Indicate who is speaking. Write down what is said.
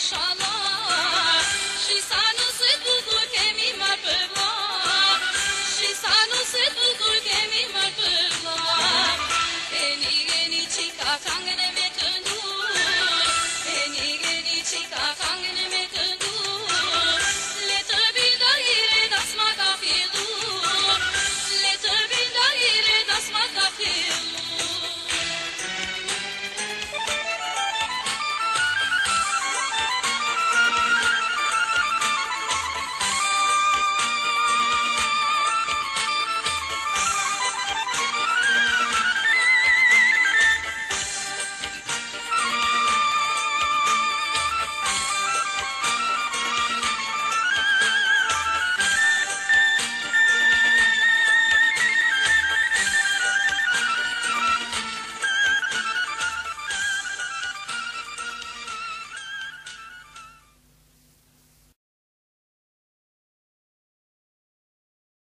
Speaker 1: maşallah. Şisanızı